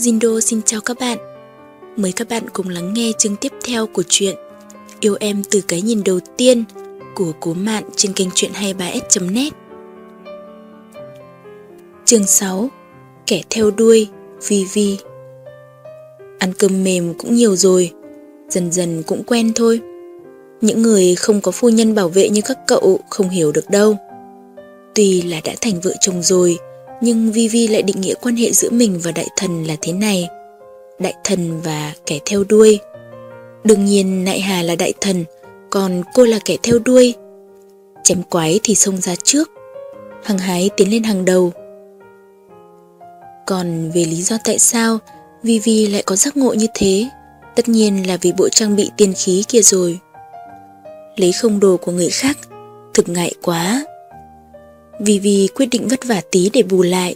Jindo xin chào các bạn. Mời các bạn cùng lắng nghe chương tiếp theo của truyện Yêu em từ cái nhìn đầu tiên của Cố Mạn trên kênh truyện 23s.net. Chương 6 Kẻ theo đuôi Vivi Ăn cơm mềm cũng nhiều rồi, dần dần cũng quen thôi. Những người không có phu nhân bảo vệ như các cậu không hiểu được đâu. Tuy là đã thành vợ chồng rồi, nhưng Vivi lại định nghĩa quan hệ giữa mình và đại thần là thế này. Đại thần và kẻ theo đuôi. Đương nhiên Nại Hà là đại thần, còn cô là kẻ theo đuôi. Chém quái thì xông ra trước, hăng hái tiến lên hàng đầu. Còn về lý do tại sao Vivi lại có giác ngộ như thế, tất nhiên là vì bộ trang bị tiên khí kia rồi. Lấy không đồ của người khác, thực ngại quá. Vivi quyết định vất vả tí để bù lại.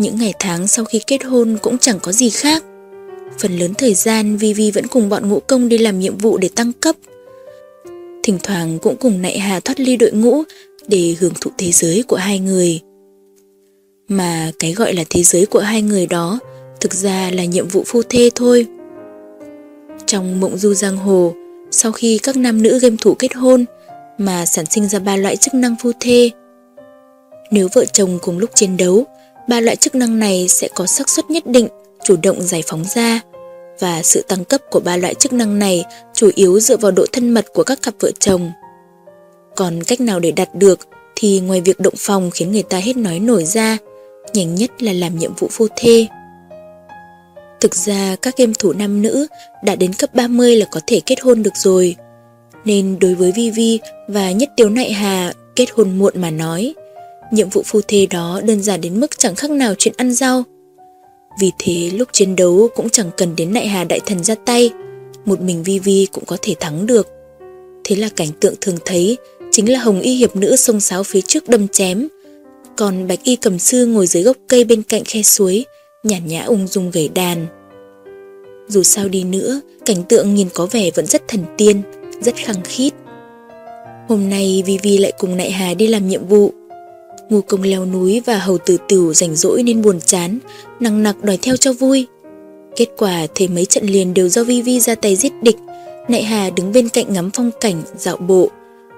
Những ngày tháng sau khi kết hôn cũng chẳng có gì khác. Phần lớn thời gian Vivi vẫn cùng bọn ngũ công đi làm nhiệm vụ để tăng cấp. Thỉnh thoảng cũng cùng Nại Hà thoát ly đội ngũ để hưởng thụ thế giới của hai người. Mà cái gọi là thế giới của hai người đó thực ra là nhiệm vụ phu thê thôi. Trong mộng du giang hồ, sau khi các nam nữ game thủ kết hôn mà sản sinh ra ba loại chức năng phu thê, nếu vợ chồng cùng lúc chiến đấu, ba loại chức năng này sẽ có xác suất nhất định chủ động giải phóng ra và sự tăng cấp của ba loại chức năng này chủ yếu dựa vào độ thân mật của các cặp vợ chồng. Còn cách nào để đạt được thì ngoài việc động phòng khiến người ta hết nói nổi ra, nhanh nhất là làm nhiệm vụ vô thê. Thực ra các game thủ nam nữ đã đến cấp 30 là có thể kết hôn được rồi. Nên đối với Vivi và Nhất Tiếu Nại Hà kết hôn muộn mà nói, Nhiệm vụ phu thê đó đơn giản đến mức chẳng khác nào chuyện ăn rau. Vì thế lúc chiến đấu cũng chẳng cần đến nại hà đại thần ra tay, một mình Vi Vi cũng có thể thắng được. Thế là cảnh tượng thường thấy chính là hồng y hiệp nữ sông sáo phía trước đâm chém, còn bạch y cầm sư ngồi dưới gốc cây bên cạnh khe suối, nhàn nhã ung dung gảy đàn. Dù sao đi nữa, cảnh tượng nhìn có vẻ vẫn rất thần tiên, rất khăng khít. Hôm nay Vi Vi lại cùng Nại Hà đi làm nhiệm vụ, Ngu công leo núi và hầu tử tửu rảnh rỗi nên buồn chán, nặng nặc đòi theo cho vui. Kết quả thấy mấy trận liền đều do Vi Vi ra tay giết địch, Nại Hà đứng bên cạnh ngắm phong cảnh, dạo bộ,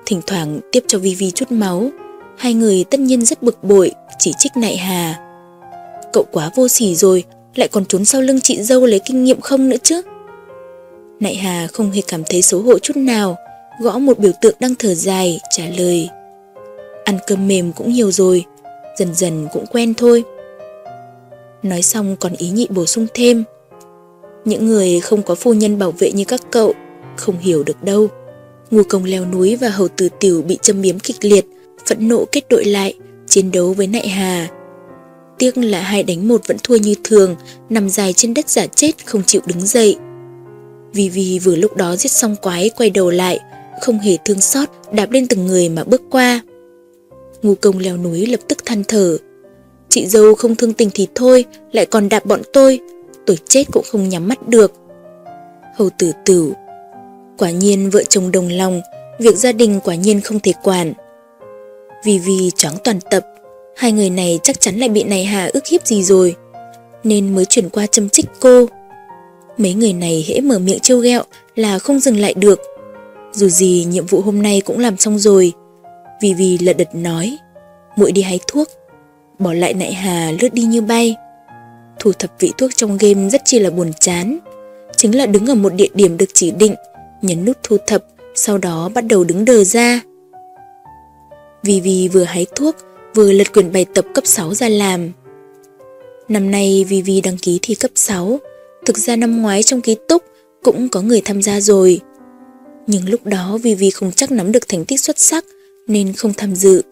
thỉnh thoảng tiếp cho Vi Vi chút máu. Hai người tất nhiên rất bực bội, chỉ trích Nại Hà. Cậu quá vô sỉ rồi, lại còn trốn sau lưng chị dâu lấy kinh nghiệm không nữa chứ. Nại Hà không hề cảm thấy xấu hổ chút nào, gõ một biểu tượng đang thở dài, trả lời. Ăn cơm mềm cũng nhiều rồi, dần dần cũng quen thôi. Nói xong còn ý nhị bổ sung thêm. Những người không có phu nhân bảo vệ như các cậu, không hiểu được đâu. Ngu công leo núi và hầu tử tiểu bị châm biếm kịch liệt, phẫn nộ kết đội lại, chiến đấu với nại hà. Tiếc là hai đánh một vẫn thua như thường, nằm dài trên đất giả chết không chịu đứng dậy. Vì vì vừa lúc đó giết xong quái quay đầu lại, không hề thương xót đạp lên từng người mà bước qua. Ngu công leo núi lập tức than thở. Chị dâu không thương tình thì thôi, lại còn đạp bọn tôi, tôi chết cũng không nhắm mắt được. Hầu tử tử, quả nhiên vợ chồng đồng lòng, việc gia đình quả nhiên không thể quản. Vì vì choáng toàn tập, hai người này chắc chắn lại bị này hà ức hiếp gì rồi, nên mới chuyển qua châm trích cô. Mấy người này hễ mở miệng trêu ghẹo là không dừng lại được. Dù gì nhiệm vụ hôm nay cũng làm xong rồi, vì vì lật đật nói, muội đi hái thuốc, Bỏ lại nại hà lướt đi như bay. Thu thập vị thuốc trong game rất chi là buồn chán. Chính là đứng ở một địa điểm được chỉ định, Nhấn nút thu thập, Sau đó bắt đầu đứng đờ ra. Vì vì vừa hái thuốc, Vừa lật quyển bài tập cấp 6 ra làm. Năm nay vì vì đăng ký thi cấp 6 Thực ra năm ngoái trong ký túc Cũng có người tham gia rồi. Nhưng lúc đó vì vì không chắc nắm được thành tích xuất sắc nên không tham dự.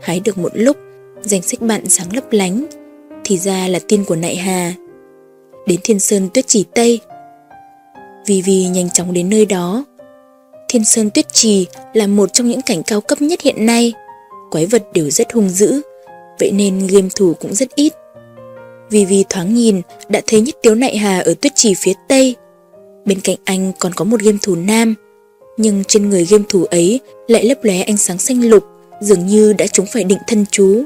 Hái được một lúc, danh sách bạn sáng lấp lánh, thì ra là tin của Nại Hà. Đến Thiên Sơn Tuyết Trì Tây. Vì vì nhanh chóng đến nơi đó. Thiên Sơn Tuyết Trì là một trong những cảnh cao cấp nhất hiện nay. Quái vật đều rất hung dữ, vậy nên game thủ cũng rất ít. Vì vì thoáng nhìn đã thấy nhất tiếu nại hà ở tuyết trì phía tây. Bên cạnh anh còn có một game thủ nam nhưng trên người game thủ ấy lại lấp lóe ánh sáng xanh lục, dường như đã trúng phải định thân chú.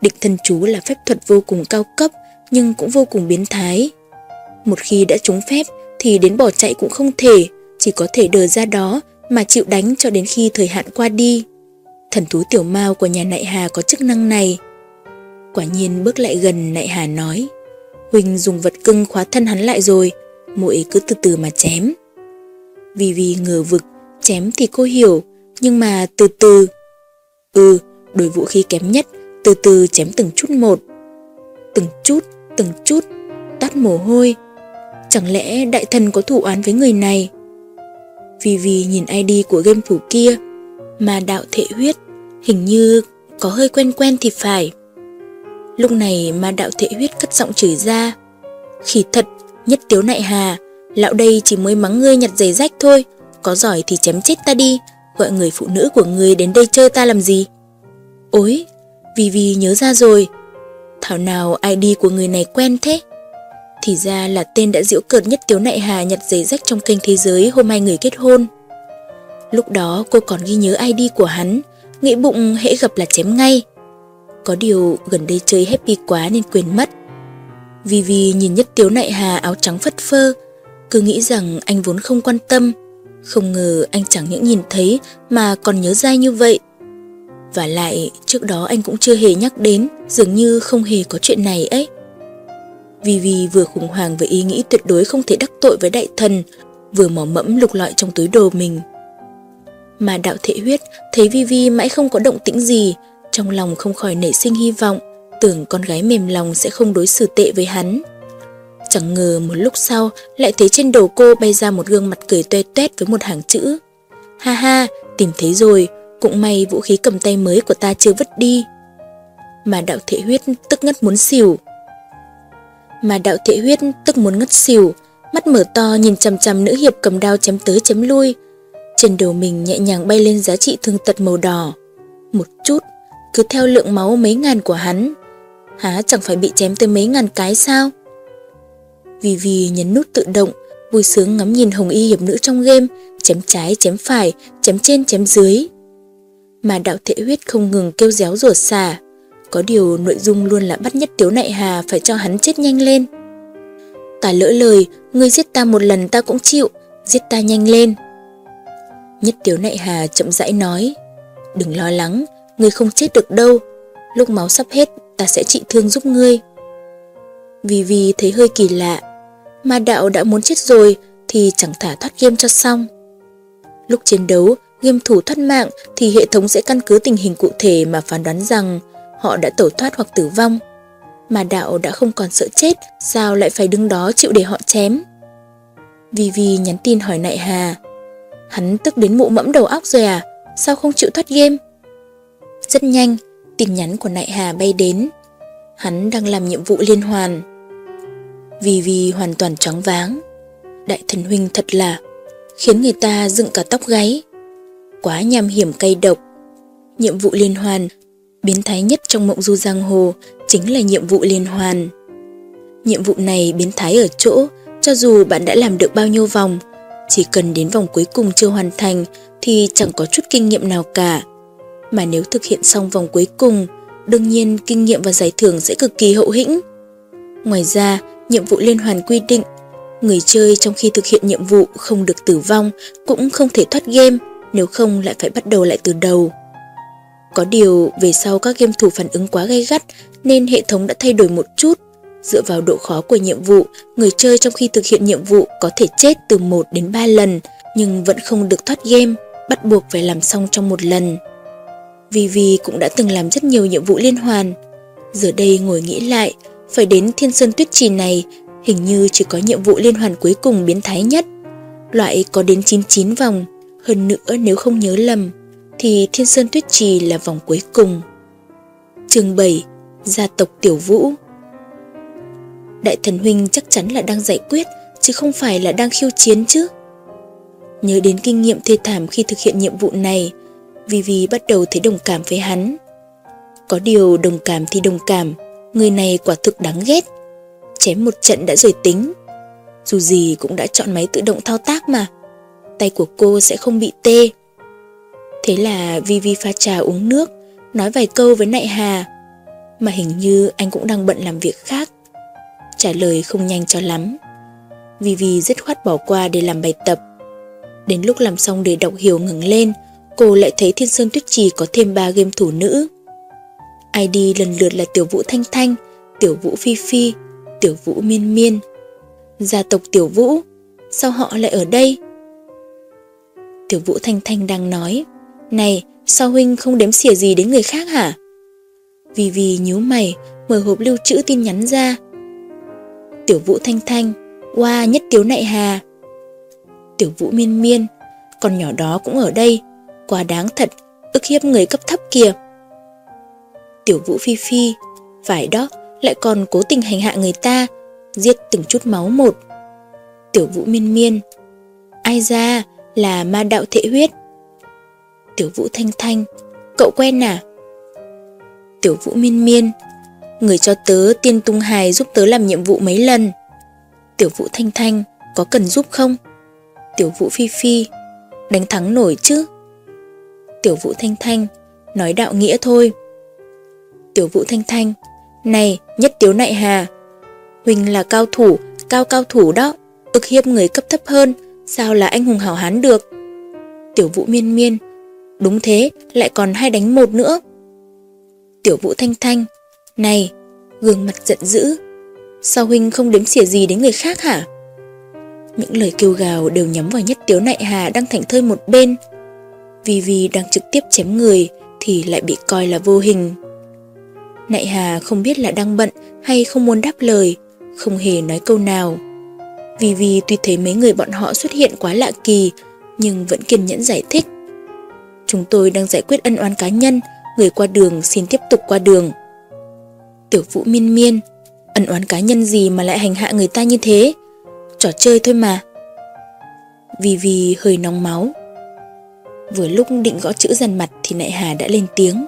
Định thân chú là phép thuật vô cùng cao cấp, nhưng cũng vô cùng biến thái. Một khi đã trúng phép thì đến bỏ chạy cũng không thể, chỉ có thể đờ ra đó mà chịu đánh cho đến khi thời hạn qua đi. Thần thú tiểu mao của nhà Nại Hà có chức năng này. Quả nhiên bước lại gần Nại Hà nói, Huỳnh dùng vật cưng khóa thân hắn lại rồi, muội cứ từ từ mà chém. Vì vì ngờ vực, chém thì cô hiểu, nhưng mà từ từ. Ừ, đối vũ khí kém nhất, từ từ chém từng chút một. Từng chút, từng chút, tắt mồ hôi. Chẳng lẽ đại thần có thủ án với người này? Vì vì nhìn ID của game thủ kia, mà đạo thể huyết, hình như có hơi quen quen thì phải. Lúc này mà đạo thể huyết cất giọng chửi ra. Khỉ thật, nhất tiếu nại hà, lão đây chỉ mới mắng ngươi nhặt giày rách thôi, có giỏi thì chém chết ta đi, gọi người phụ nữ của ngươi đến đây chơi ta làm gì? Ôi, vì vì nhớ ra rồi. Thảo nào ID của người này quen thế? Thì ra là tên đã diễu cợt nhất Tiếu Nại Hà nhặt giấy rách trong kênh thế giới hôm hai người kết hôn. Lúc đó cô còn ghi nhớ ID của hắn, nghĩ bụng hễ gặp là chém ngay. Có điều gần đây chơi happy quá nên quên mất. Vì vì nhìn nhất Tiếu Nại Hà áo trắng phất phơ, cứ nghĩ rằng anh vốn không quan tâm. Không ngờ anh chẳng những nhìn thấy mà còn nhớ dai như vậy. Và lại trước đó anh cũng chưa hề nhắc đến, dường như không hề có chuyện này ấy. Vì vì vừa khủng hoảng với ý nghĩ tuyệt đối không thể đắc tội với đại thần, vừa mỏ mẫm lục lọi trong túi đồ mình. Mà đạo thể huyết thấy Vi Vi mãi không có động tĩnh gì, trong lòng không khỏi nảy sinh hy vọng, tưởng con gái mềm lòng sẽ không đối xử tệ với hắn. Chẳng ngờ một lúc sau lại thấy trên đầu cô bay ra một gương mặt cười toe toét với một hàng chữ. Ha ha, tìm thấy rồi, cũng may vũ khí cầm tay mới của ta chưa vứt đi. Mà đạo thể huyết tức ngất muốn xỉu. Mà đạo thể huyết tức muốn ngất xỉu, mắt mở to nhìn chằm chằm nữ hiệp cầm đao chém tới chém lui. Trên đầu mình nhẹ nhàng bay lên giá trị thương tật màu đỏ. Một chút, cứ theo lượng máu mấy ngàn của hắn. Há chẳng phải bị chém tới mấy ngàn cái sao? Vì vì nhấn nút tự động, vui sướng ngắm nhìn hồng y hiệp nữ trong game, chém trái, chém phải, chém trên, chém dưới. Mà đạo thể huyết không ngừng kêu réo rủa xả. Có điều nội dung luôn là bắt nhất tiếu nại hà phải cho hắn chết nhanh lên. Ta lỡ lời, ngươi giết ta một lần ta cũng chịu, giết ta nhanh lên. Nhất tiếu nại hà chậm rãi nói, đừng lo lắng, ngươi không chết được đâu, lúc máu sắp hết ta sẽ trị thương giúp ngươi. Vì vì thấy hơi kỳ lạ, mà đạo đã muốn chết rồi thì chẳng thả thoát game cho xong. Lúc chiến đấu, game thủ thoát mạng thì hệ thống sẽ căn cứ tình hình cụ thể mà phán đoán rằng họ đã tẩu thoát hoặc tử vong. Mà đạo đã không còn sợ chết, sao lại phải đứng đó chịu để họ chém? Vivi nhắn tin hỏi Nại Hà. Hắn tức đến mụ mẫm đầu óc rồi à? Sao không chịu thoát game? Rất nhanh, tin nhắn của Nại Hà bay đến. Hắn đang làm nhiệm vụ liên hoàn. Vì vì hoàn toàn choáng váng. Đại thần huynh thật là khiến người ta dựng cả tóc gáy. Quá nham hiểm cay độc. Nhiệm vụ liên hoàn, biến thái nhất trong mộng du giang hồ chính là nhiệm vụ liên hoàn. Nhiệm vụ này biến thái ở chỗ, cho dù bạn đã làm được bao nhiêu vòng, chỉ cần đến vòng cuối cùng chưa hoàn thành thì chẳng có chút kinh nghiệm nào cả. Mà nếu thực hiện xong vòng cuối cùng, đương nhiên kinh nghiệm và giải thưởng sẽ cực kỳ hậu hĩnh. Ngoài ra, nhiệm vụ liên hoàn quy định, người chơi trong khi thực hiện nhiệm vụ không được tử vong, cũng không thể thoát game, nếu không lại phải bắt đầu lại từ đầu. Có điều về sau các game thủ phản ứng quá gay gắt nên hệ thống đã thay đổi một chút. Dựa vào độ khó của nhiệm vụ, người chơi trong khi thực hiện nhiệm vụ có thể chết từ 1 đến 3 lần nhưng vẫn không được thoát game, bắt buộc phải làm xong trong một lần. Vivi cũng đã từng làm rất nhiều nhiệm vụ liên hoàn. Giờ đây ngồi nghĩ lại, phải đến Thiên Sơn Tuyết Trì này hình như chỉ có nhiệm vụ liên hoàn cuối cùng biến thái nhất. Loại có đến 99 vòng, hơn nữa nếu không nhớ lầm, thì Thiên Sơn Tuyết Trì là vòng cuối cùng. Chương 7 Gia tộc Tiểu Vũ Đại thần huynh chắc chắn là đang giải quyết, chứ không phải là đang khiêu chiến chứ. Nhớ đến kinh nghiệm thê thảm khi thực hiện nhiệm vụ này, Vivi bắt đầu thấy đồng cảm với hắn. Có điều đồng cảm thì đồng cảm, người này quả thực đáng ghét. Chém một trận đã rồi tính. Dù gì cũng đã chọn máy tự động thao tác mà. Tay của cô sẽ không bị tê. Thế là Vivi pha trà uống nước, nói vài câu với Nại Hà. Mà hình như anh cũng đang bận làm việc khác. trả lời không nhanh cho lắm. Vivi dứt khoát bỏ qua để làm bài tập. Đến lúc làm xong để đọc hiểu ngừng lên, cô lại thấy Thiên Sơn Tuyết Trì có thêm ba game thủ nữ. ID lần lượt là Tiểu Vũ Thanh Thanh, Tiểu Vũ Phi Phi, Tiểu Vũ Miên Miên. Gia tộc Tiểu Vũ, sao họ lại ở đây? Tiểu Vũ Thanh Thanh đang nói, này, sao huynh không đếm xỉa gì đến người khác hả? Vì vì nhíu mày, mở hộp lưu trữ tin nhắn ra. Tiểu Vũ Thanh Thanh, qua wow, nhất tiếu nại hà. Tiểu Vũ Miên Miên, con nhỏ đó cũng ở đây, quá đáng thật, ức hiếp người cấp thấp kìa. Tiểu Vũ Phi Phi, phải đó, lại còn cố tình hành hạ người ta, giết từng chút máu một. Tiểu Vũ Miên Miên, ai ra là ma đạo thể huyết. Tiểu Vũ Thanh Thanh, cậu quen à? Tiểu Vũ Miên Miên, người cho tớ tiên tung hài giúp tớ làm nhiệm vụ mấy lần. Tiểu Vũ Thanh Thanh, có cần giúp không? Tiểu Vũ Phi Phi, đánh thắng nổi chứ? Tiểu Vũ Thanh Thanh, nói đạo nghĩa thôi. Tiểu Vũ Thanh Thanh, này, nhất tiếu nại hà. Huỳnh là cao thủ, cao cao thủ đó, ức hiếp người cấp thấp hơn, sao là anh hùng hảo hán được. Tiểu Vũ Miên Miên, đúng thế, lại còn hai đánh một nữa. Tiểu Vũ Thanh Thanh, này, gương mặt giận dữ, sao Huynh không đếm xỉa gì đến người khác hả? Những lời kêu gào đều nhắm vào nhất tiếu nại hà đang thảnh thơi một bên. Vì vì đang trực tiếp chém người thì lại bị coi là vô hình. Nại hà không biết là đang bận hay không muốn đáp lời, không hề nói câu nào. Vì vì tuy thấy mấy người bọn họ xuất hiện quá lạ kỳ, nhưng vẫn kiên nhẫn giải thích. Chúng tôi đang giải quyết ân oán cá nhân, người qua đường xin tiếp tục qua đường. Tiểu vũ miên miên, ân oán cá nhân gì mà lại hành hạ người ta như thế? Trò chơi thôi mà. Vì vì hơi nóng máu. Vừa lúc định gõ chữ dần mặt thì nại hà đã lên tiếng.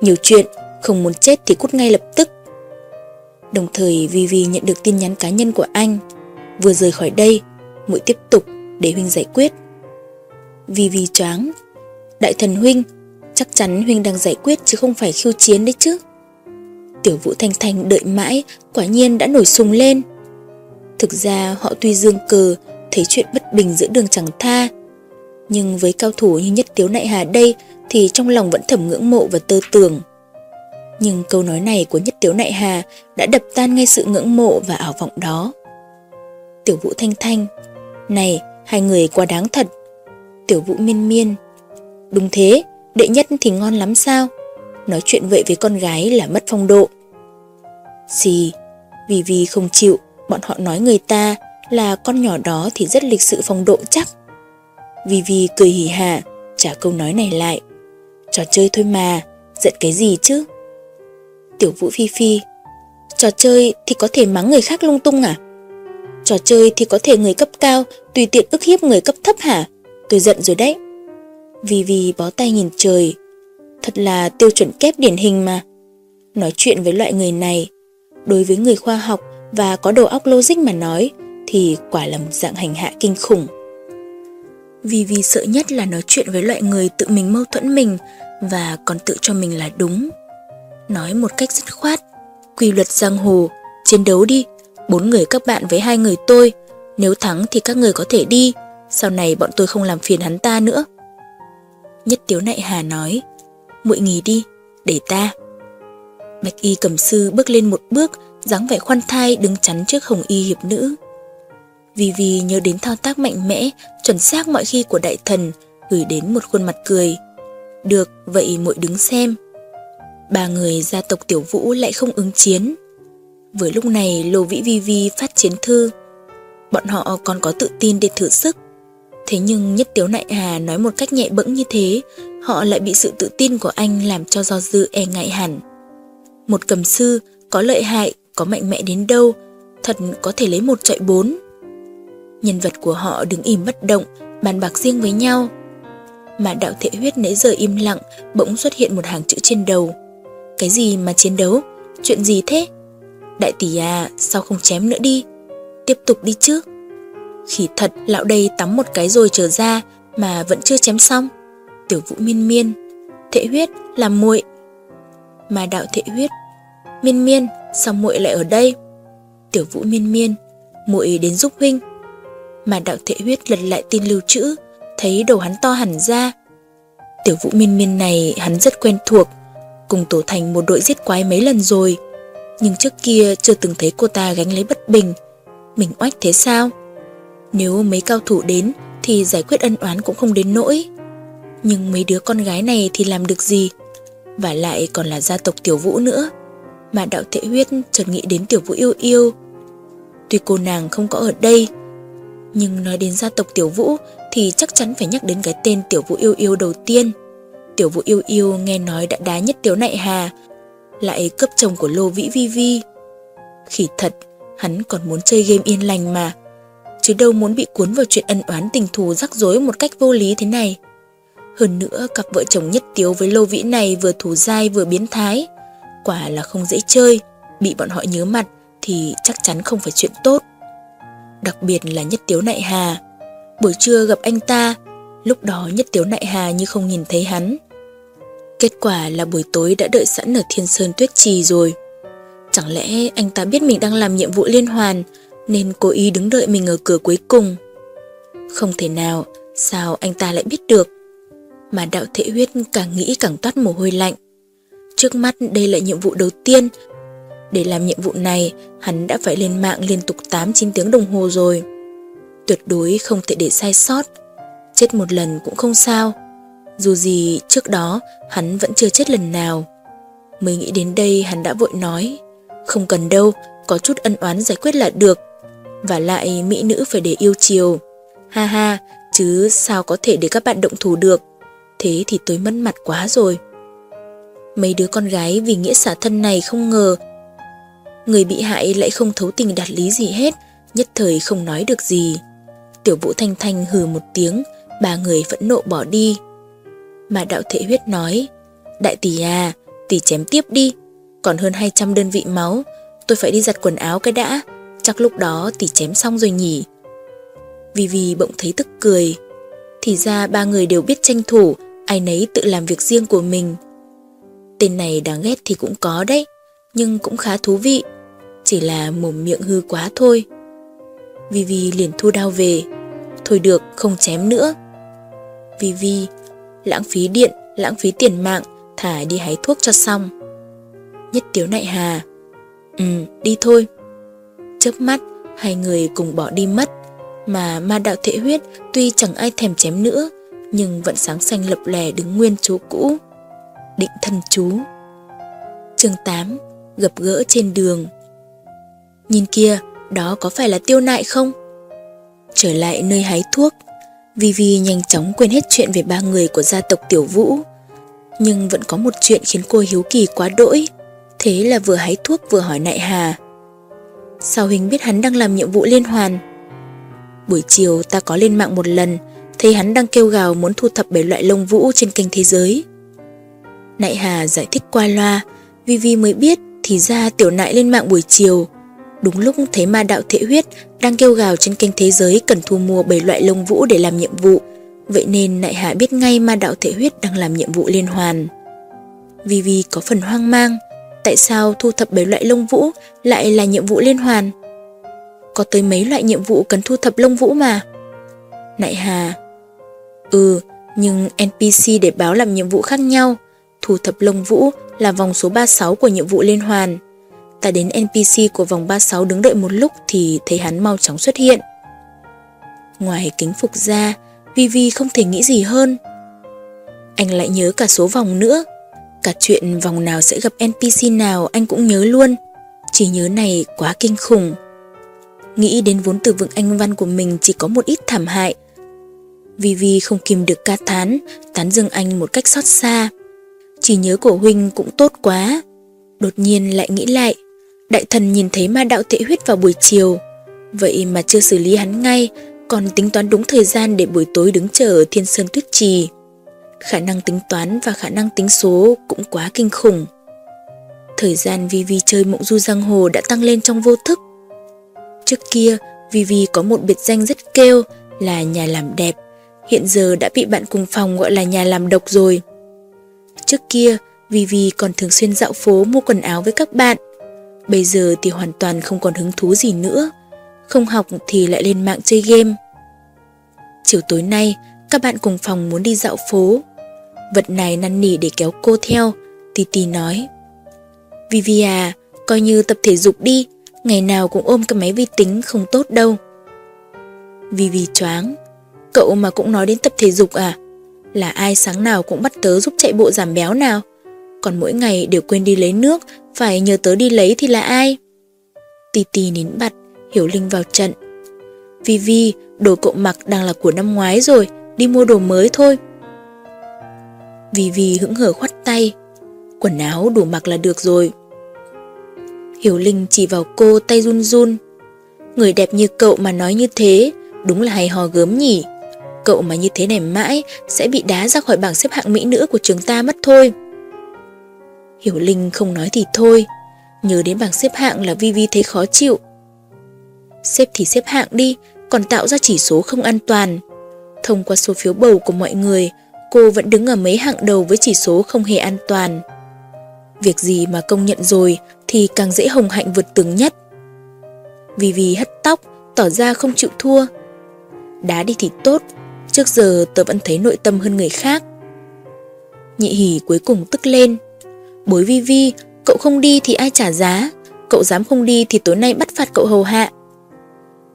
Nhiều chuyện, không muốn chết thì cút ngay lập tức. Đồng thời Vivi nhận được tin nhắn cá nhân của anh. Vừa rời khỏi đây, muội tiếp tục để Huynh giải quyết. Vivi choáng. Đại thần Huynh, chắc chắn Huynh đang giải quyết chứ không phải khiêu chiến đấy chứ. Tiểu vũ thanh thanh đợi mãi, quả nhiên đã nổi sùng lên. Thực ra họ tuy dương cờ, thấy chuyện bất bình giữa đường chẳng tha. Nhưng với cao thủ như nhất tiếu nại hà đây thì trong lòng vẫn thầm ngưỡng mộ và tơ tưởng. Nhưng câu nói này của nhất tiếu nại hà đã đập tan ngay sự ngưỡng mộ và ảo vọng đó. Tiểu vũ thanh thanh, này, hai người quá đáng thật. Tiểu vũ miên miên, đúng thế, đệ nhất thì ngon lắm sao? Nói chuyện vậy với con gái là mất phong độ. Xì, vì vì không chịu, bọn họ nói người ta là con nhỏ đó thì rất lịch sự phong độ chắc. Vì vì cười hỉ hả, trả câu nói này lại. Trò chơi thôi mà, giận cái gì chứ? Tiểu vũ phi phi, trò chơi thì có thể mắng người khác lung tung à? Trò chơi thì có thể người cấp cao tùy tiện ức hiếp người cấp thấp hả? Tôi giận rồi đấy. Vì vì bó tay nhìn trời, thật là tiêu chuẩn kép điển hình mà. Nói chuyện với loại người này, đối với người khoa học và có đầu óc logic mà nói thì quả là một dạng hành hạ kinh khủng. Vì vì sợ nhất là nói chuyện với loại người tự mình mâu thuẫn mình và còn tự cho mình là đúng. Nói một cách dứt khoát, quy luật giang hồ, chiến đấu đi, bốn người các bạn với hai người tôi, nếu thắng thì các người có thể đi, sau này bọn tôi không làm phiền hắn ta nữa. Nhất Tiếu Nại Hà nói, muội nghỉ đi, để ta. Bạch Y cầm sư bước lên một bước, dáng vẻ khoan thai đứng chắn trước Hồng Y hiệp nữ. Vì vì nhớ đến thao tác mạnh mẽ, chuẩn xác mọi khi của đại thần, gửi đến một khuôn mặt cười. Được, vậy muội đứng xem. Ba người gia tộc Tiểu Vũ lại không ứng chiến. Vừa lúc này Lô Vĩ Vi Vi phát chiến thư. Bọn họ còn có tự tin để thử sức. Thế nhưng nhất tiếu nại hà nói một cách nhẹ bẫng như thế, họ lại bị sự tự tin của anh làm cho do dự e ngại hẳn. Một cầm sư có lợi hại, có mạnh mẽ đến đâu, thật có thể lấy một chạy bốn. Nhân vật của họ đứng im bất động, bàn bạc riêng với nhau. Mà đạo thể huyết nãy giờ im lặng, bỗng xuất hiện một hàng chữ trên đầu. Cái gì mà chiến đấu? Chuyện gì thế? Đại tỷ à, sao không chém nữa đi? Tiếp tục đi trước. Khỉ thật, lão đây tắm một cái rồi trở ra mà vẫn chưa chém xong. Tiểu vũ miên miên, thệ huyết là muội. Mà đạo thệ huyết, miên miên, sao muội lại ở đây? Tiểu vũ miên miên, muội đến giúp huynh. Mà đạo thệ huyết lật lại tin lưu trữ, thấy đầu hắn to hẳn ra. Tiểu vũ miên miên này hắn rất quen thuộc, cùng tổ thành một đội giết quái mấy lần rồi. Nhưng trước kia chưa từng thấy cô ta gánh lấy bất bình. Mình oách thế sao? Nếu mấy cao thủ đến thì giải quyết ân oán cũng không đến nỗi. Nhưng mấy đứa con gái này thì làm được gì? Và lại còn là gia tộc tiểu vũ nữa. Mà đạo thệ huyết chợt nghĩ đến tiểu vũ yêu yêu. Tuy cô nàng không có ở đây, nhưng nói đến gia tộc tiểu vũ thì chắc chắn phải nhắc đến cái tên tiểu vũ yêu yêu đầu tiên. Tiểu vũ yêu yêu nghe nói đã đá nhất Tiếu nại hà, lại cấp chồng của Lô Vĩ Vi Vi. Khỉ thật, hắn còn muốn chơi game yên lành mà, chứ đâu muốn bị cuốn vào chuyện ân oán tình thù rắc rối một cách vô lý thế này. Hơn nữa, cặp vợ chồng nhất tiếu với Lô Vĩ này vừa thù dai vừa biến thái. Quả là không dễ chơi, bị bọn họ nhớ mặt thì chắc chắn không phải chuyện tốt. Đặc biệt là nhất tiếu nại hà. Buổi trưa gặp anh ta, lúc đó nhất tiếu nại hà như không nhìn thấy hắn. Kết quả là buổi tối đã đợi sẵn ở Thiên Sơn Tuyết Trì rồi. Chẳng lẽ anh ta biết mình đang làm nhiệm vụ liên hoàn nên cố ý đứng đợi mình ở cửa cuối cùng? Không thể nào, sao anh ta lại biết được? Mà đạo thể huyết càng nghĩ càng toát mồ hôi lạnh. Trước mắt đây là nhiệm vụ đầu tiên. Để làm nhiệm vụ này, hắn đã phải lên mạng liên tục 8-9 tiếng đồng hồ rồi. Tuyệt đối không thể để sai sót. Chết một lần cũng không sao. Dù gì trước đó hắn vẫn chưa chết lần nào. Mới nghĩ đến đây hắn đã vội nói Không cần đâu, có chút ân oán giải quyết là được. Và lại mỹ nữ phải để yêu chiều. Ha ha, chứ sao có thể để các bạn động thủ được. Thế thì tôi mất mặt quá rồi. Mấy đứa con gái vì nghĩa xả thân này không ngờ Người bị hại lại không thấu tình đạt lý gì hết Nhất thời không nói được gì Tiểu vũ thanh thanh hừ một tiếng Ba người phẫn nộ bỏ đi mà đạo thể huyết nói. Đại tỷ à, tỷ chém tiếp đi. Còn hơn 200 đơn vị máu Tôi phải đi giặt quần áo cái đã. Chắc lúc đó tỷ chém xong rồi nhỉ? Vì vì bỗng thấy tức cười. Thì ra ba người đều biết tranh thủ Ai nấy tự làm việc riêng của mình. Tên này đáng ghét thì cũng có đấy Nhưng cũng khá thú vị. Chỉ là mồm miệng hư quá thôi. Vivi liền thu đao về. Thôi được không chém nữa. Vivi lãng phí điện, lãng phí tiền mạng, thả đi hái thuốc cho xong. Nhất tiếu nại hà. Ừ, đi thôi. Chớp mắt, hai người cùng bỏ đi mất, mà ma đạo thể huyết tuy chẳng ai thèm chém nữa, nhưng vẫn sáng xanh lập lè đứng nguyên chỗ cũ. Định thân chú. chương 8 Gặp gỡ trên đường Nhìn kia, đó có phải là tiêu nại không? Trở lại nơi hái thuốc, Vivi nhanh chóng quên hết chuyện về ba người của gia tộc Tiểu Vũ. Nhưng vẫn có một chuyện khiến cô hiếu kỳ quá đỗi. Thế là vừa hái thuốc vừa hỏi Nại Hà. Sao Huỳnh biết hắn đang làm nhiệm vụ liên hoàn? Buổi chiều ta có lên mạng một lần, thấy hắn đang kêu gào muốn thu thập bảy loại lông vũ trên kênh thế giới. Nại Hà giải thích qua loa, Vivi mới biết thì ra tiểu nại lên mạng buổi chiều, Đúng lúc thấy ma đạo thể huyết đang kêu gào trên kênh thế giới cần thu mua 7 loại lông vũ để làm nhiệm vụ. Vậy nên Nại Hạ biết ngay ma đạo thể huyết đang làm nhiệm vụ liên hoàn. Vivi có phần hoang mang, tại sao thu thập 7 loại lông vũ lại là nhiệm vụ liên hoàn? Có tới mấy loại nhiệm vụ cần thu thập lông vũ mà. Nại Hà Ừ, nhưng NPC để báo làm nhiệm vụ khác nhau. Thu thập lông vũ là vòng số 36 của nhiệm vụ liên hoàn. Ta đến NPC của vòng 36 đứng đợi một lúc thì thấy hắn mau chóng xuất hiện. Ngoài kính phục ra, Vivi không thể nghĩ gì hơn. Anh lại nhớ cả số vòng nữa. Cả chuyện vòng nào sẽ gặp NPC nào anh cũng nhớ luôn. Chỉ nhớ này quá kinh khủng. Nghĩ đến vốn từ vựng anh văn của mình chỉ có một ít thảm hại. Vivi không kìm được ca thán, tán dương anh một cách xót xa. Chỉ nhớ của Huynh cũng tốt quá. Đột nhiên lại nghĩ lại, Đại thần nhìn thấy ma đạo thể huyết vào buổi chiều, vậy mà chưa xử lý hắn ngay, còn tính toán đúng thời gian để buổi tối đứng chờ ở thiên sơn tuyết trì. Khả năng tính toán và khả năng tính số cũng quá kinh khủng. Thời gian Vivi chơi mộng du giang hồ đã tăng lên trong vô thức. Trước kia, Vivi có một biệt danh rất kêu là nhà làm đẹp, hiện giờ đã bị bạn cùng phòng gọi là nhà làm độc rồi. Trước kia, Vivi còn thường xuyên dạo phố mua quần áo với các bạn, Bây giờ thì hoàn toàn không còn hứng thú gì nữa. Không học thì lại lên mạng chơi game. Chiều tối nay, các bạn cùng phòng muốn đi dạo phố. Vật này năn nỉ để kéo cô theo, Titi nói. Vivi à, coi như tập thể dục đi, ngày nào cũng ôm cái máy vi tính không tốt đâu. Vivi choáng, cậu mà cũng nói đến tập thể dục à? Là ai sáng nào cũng bắt tớ giúp chạy bộ giảm béo nào? Còn mỗi ngày đều quên đi lấy nước, phải nhờ tớ đi lấy thì là ai? tì tì nín bặt, Hiểu Linh vào trận. Vivi, đồ cậu mặc đang là của năm ngoái rồi, đi mua đồ mới thôi. Vivi hững hở khoắt tay, quần áo đủ mặc là được rồi. Hiểu Linh chỉ vào cô tay run run. Người đẹp như cậu mà nói như thế, đúng là hay hò gớm nhỉ. Cậu mà như thế này mãi sẽ bị đá ra khỏi bảng xếp hạng mỹ nữ của trường ta mất thôi. Hiểu Linh không nói thì thôi, nhớ đến bảng xếp hạng là Vi Vi thấy khó chịu. Xếp thì xếp hạng đi, còn tạo ra chỉ số không an toàn. Thông qua số phiếu bầu của mọi người, cô vẫn đứng ở mấy hạng đầu với chỉ số không hề an toàn. Việc gì mà công nhận rồi thì càng dễ hồng hạnh vượt tường nhất. Vì vì hất tóc, tỏ ra không chịu thua. Đá đi thì tốt, trước giờ tớ vẫn thấy nội tâm hơn người khác. Nhị hỉ cuối cùng tức lên. Bối vi vi, cậu không đi thì ai trả giá, cậu dám không đi thì tối nay bắt phạt cậu hầu hạ.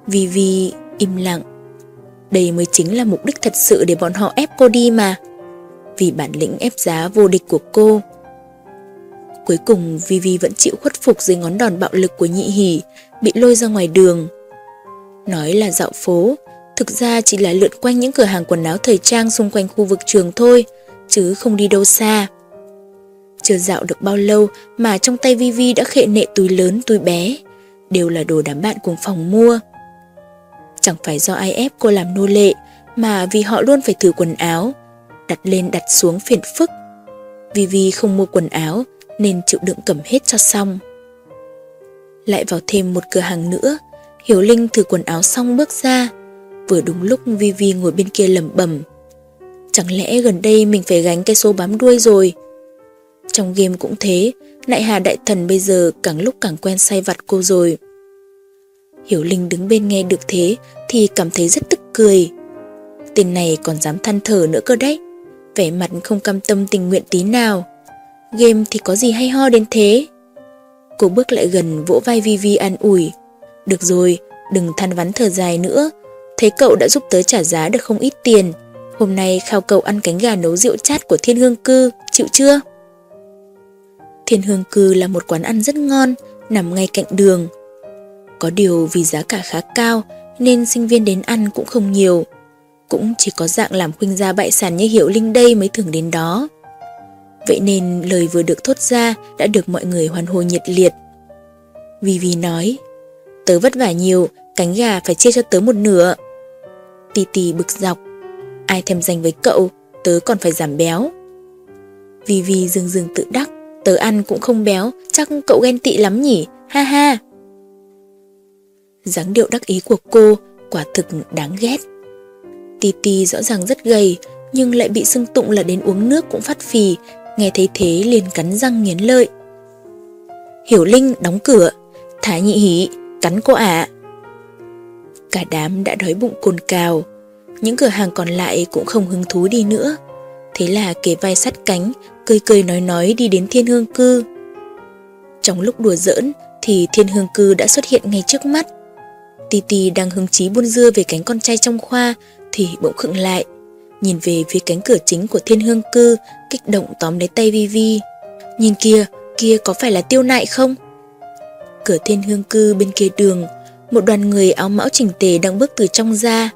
Vi vi im lặng. Đây mới chính là mục đích thật sự để bọn họ ép cô đi mà. Vì bản lĩnh ép giá vô địch của cô. Cuối cùng Vivi vẫn chịu khuất phục dưới ngón đòn bạo lực của nhị hỉ, bị lôi ra ngoài đường. Nói là dạo phố, thực ra chỉ là lượn quanh những cửa hàng quần áo thời trang xung quanh khu vực trường thôi, chứ không đi đâu xa. Chưa dạo được bao lâu mà trong tay Vivi đã khệ nệ túi lớn túi bé, đều là đồ đám bạn cùng phòng mua. Chẳng phải do ai ép cô làm nô lệ, mà vì họ luôn phải thử quần áo, đặt lên đặt xuống phiền phức. Vivi không mua quần áo nên chịu đựng cầm hết cho xong. Lại vào thêm một cửa hàng nữa, Hiểu Linh thử quần áo xong bước ra, vừa đúng lúc Vivi ngồi bên kia lẩm bẩm. Chẳng lẽ gần đây mình phải gánh cái số bám đuôi rồi? Trong game cũng thế, Nại Hà Đại Thần bây giờ càng lúc càng quen say vặt cô rồi. Hiểu Linh đứng bên nghe được thế thì cảm thấy rất tức cười. Tên này còn dám than thở nữa cơ đấy, vẻ mặt không cam tâm tình nguyện tí nào. Game thì có gì hay ho đến thế? Cô bước lại gần vỗ vai Vivi an ủi. Được rồi, đừng than vắn thở dài nữa. Thấy cậu đã giúp tớ trả giá được không ít tiền. Hôm nay khao cậu ăn cánh gà nấu rượu chát của Thiên Hương Cư, chịu chưa? Thiên Hương Cư là một quán ăn rất ngon, nằm ngay cạnh đường. Có điều vì giá cả khá cao nên sinh viên đến ăn cũng không nhiều. Cũng chỉ có dạng làm khuynh gia bại sản như Hiểu Linh đây mới thường đến đó. Vậy nên lời vừa được thốt ra đã được mọi người hoan hô nhiệt liệt. Vivi nói, tớ vất vả nhiều, cánh gà phải chia cho tớ một nửa. Tì tì bực dọc, ai thèm dành với cậu, tớ còn phải giảm béo. Vivi dưng dưng tự đắc, tớ ăn cũng không béo, chắc cậu ghen tị lắm nhỉ, ha ha. dáng điệu đắc ý của cô quả thực đáng ghét. Titi rõ ràng rất gầy, nhưng lại bị sưng tụng là đến uống nước cũng phát phì, nghe thấy thế liền cắn răng nghiến lợi. Hiểu Linh đóng cửa, Thái nhị hỉ, cắn cô ạ. Cả đám đã đói bụng cồn cào, những cửa hàng còn lại cũng không hứng thú đi nữa. Thế là kề vai sắt cánh, cười cười nói nói đi đến thiên hương cư. Trong lúc đùa giỡn thì thiên hương cư đã xuất hiện ngay trước mắt. Titi đang hứng chí buôn dưa về cánh con trai trong khoa thì bỗng khựng lại nhìn về phía cánh cửa chính của thiên hương cư, kích động tóm lấy tay Vi Vi. Nhìn kia, kia có phải là tiêu nại không? Cửa thiên hương cư bên kia đường, một đoàn người áo mão chỉnh tề đang bước từ trong ra.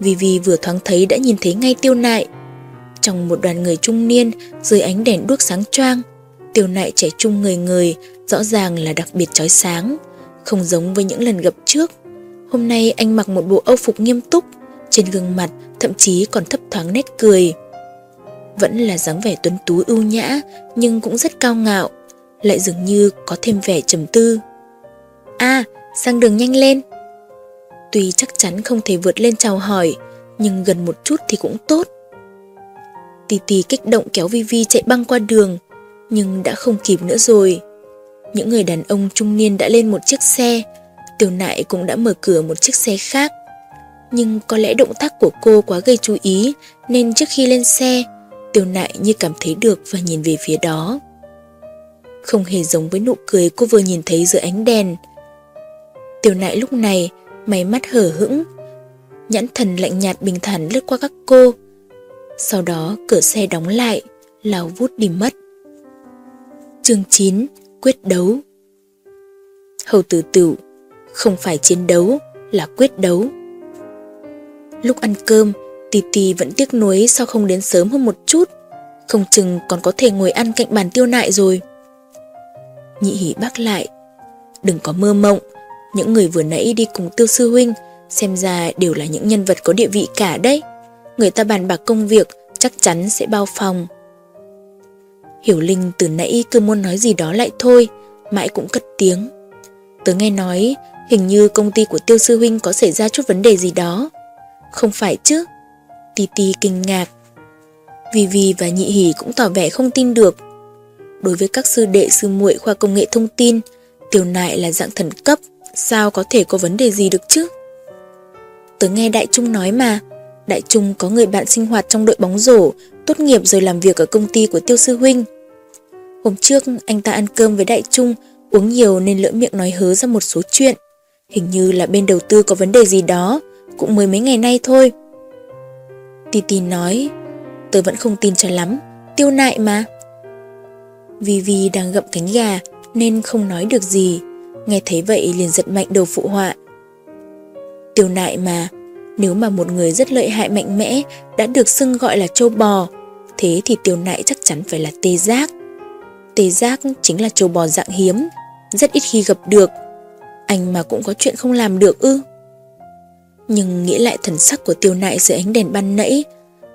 vivi vừa thoáng thấy đã nhìn thấy ngay tiêu nại. Trong một đoàn người trung niên, dưới ánh đèn đuốc sáng choang, tiểu nại trẻ trung người người, rõ ràng là đặc biệt chói sáng, không giống với những lần gặp trước. Hôm nay anh mặc một bộ âu phục nghiêm túc, trên gương mặt thậm chí còn thấp thoáng nét cười. Vẫn là dáng vẻ tuấn tú ưu nhã, nhưng cũng rất cao ngạo, lại dường như có thêm vẻ trầm tư. À, sang đường nhanh lên. Tuy chắc chắn không thể vượt lên chào hỏi, nhưng gần một chút thì cũng tốt. Tì tì kích động kéo Vi Vi chạy băng qua đường, nhưng đã không kịp nữa rồi. những người đàn ông trung niên đã lên một chiếc xe, Tiểu Nại cũng đã mở cửa một chiếc xe khác. Nhưng có lẽ động tác của cô quá gây chú ý nên trước khi lên xe, Tiểu Nại như cảm thấy được và nhìn về phía đó. Không hề giống với nụ cười cô vừa nhìn thấy giữa ánh đèn. Tiểu Nại lúc này máy mắt hở hững, nhãn thần lạnh nhạt bình thản lướt qua các cô. Sau đó cửa xe đóng lại, lao vút đi mất. Chương 9 Quyết đấu. Hầu tử tử Không phải chiến đấu Là quyết đấu. Lúc ăn cơm Tì tì vẫn tiếc nuối sao không đến sớm hơn một chút. Không chừng còn có thể ngồi ăn cạnh bàn tiêu nại rồi. Nhị hỉ bác lại Đừng có mơ mộng Những người vừa nãy đi cùng tiêu sư huynh Xem ra đều là những nhân vật có địa vị cả đấy. Người ta bàn bạc công việc Chắc chắn sẽ bao phòng Hiểu Linh từ nãy cứ muốn nói gì đó lại thôi, mãi cũng cất tiếng. Tớ nghe nói, hình như công ty của tiêu sư huynh có xảy ra chút vấn đề gì đó. Không phải chứ? Tì tì kinh ngạc. Vì Vì và Nhị Hỷ cũng tỏ vẻ không tin được. Đối với các sư đệ sư muội khoa công nghệ thông tin, tiểu nại là dạng thần cấp, sao có thể có vấn đề gì được chứ? Tớ nghe Đại Trung nói mà, Đại Trung có người bạn sinh hoạt trong đội bóng rổ, tốt nghiệp rồi làm việc ở công ty của Tiêu Sư Huynh. Hôm trước anh ta ăn cơm với Đại Trung, uống nhiều nên lỡ miệng nói hớ ra một số chuyện. Hình như là bên đầu tư có vấn đề gì đó, cũng mới mấy ngày nay thôi. Tì Tì nói, tớ vẫn không tin cho lắm, tiêu nại mà. Vì vì đang gặm cánh gà nên không nói được gì, nghe thấy vậy liền giật mạnh đầu phụ họa. Tiêu nại mà, nếu mà một người rất lợi hại mạnh mẽ đã được xưng gọi là châu bò, thế thì tiêu nại chắc chắn phải là tê giác. Tê giác chính là châu bò dạng hiếm, rất ít khi gặp được. Anh mà cũng có chuyện không làm được ư. Nhưng nghĩ lại thần sắc của tiêu nại dưới ánh đèn ban nãy,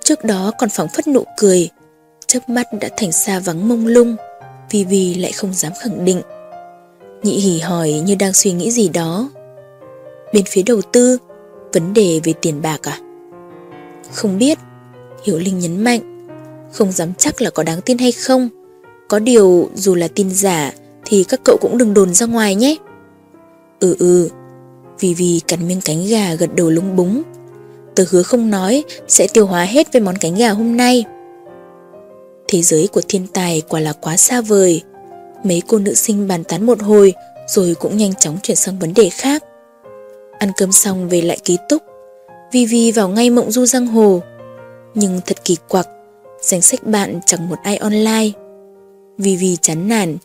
trước đó còn phóng phất nụ cười, chớp mắt đã thành xa vắng mông lung, vì vì lại không dám khẳng định. Nhị hỉ hỏi như đang suy nghĩ gì đó. Bên phía đầu tư, Vấn đề về tiền bạc à? Không biết, Hiểu Linh nhấn mạnh, không dám chắc là có đáng tin hay không. Có điều dù là tin giả thì các cậu cũng đừng đồn ra ngoài nhé. Ừ ừ, vì vì cắn miếng cánh gà gật đầu lúng búng. Tớ hứa không nói sẽ tiêu hóa hết về món cánh gà hôm nay. Thế giới của thiên tài quả là quá xa vời. Mấy cô nữ sinh bàn tán một hồi rồi cũng nhanh chóng chuyển sang vấn đề khác. Ăn cơm xong về lại ký túc. Vi Vi vào ngay mộng du giang hồ. Nhưng thật kỳ quặc, Danh sách bạn chẳng một ai online. Vi Vi chán nản.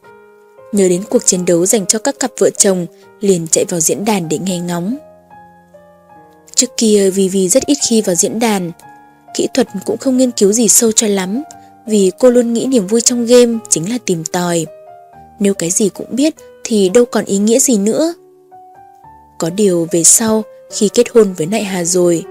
Nhớ đến cuộc chiến đấu dành cho các cặp vợ chồng, Liền chạy vào diễn đàn để nghe ngóng. Trước kia, Vi Vi rất ít khi vào diễn đàn. Kỹ thuật cũng không nghiên cứu gì sâu cho lắm, Vì cô luôn nghĩ niềm vui trong game chính là tìm tòi. Nếu cái gì cũng biết thì đâu còn ý nghĩa gì nữa có điều về sau, khi kết hôn với Nại Hà rồi,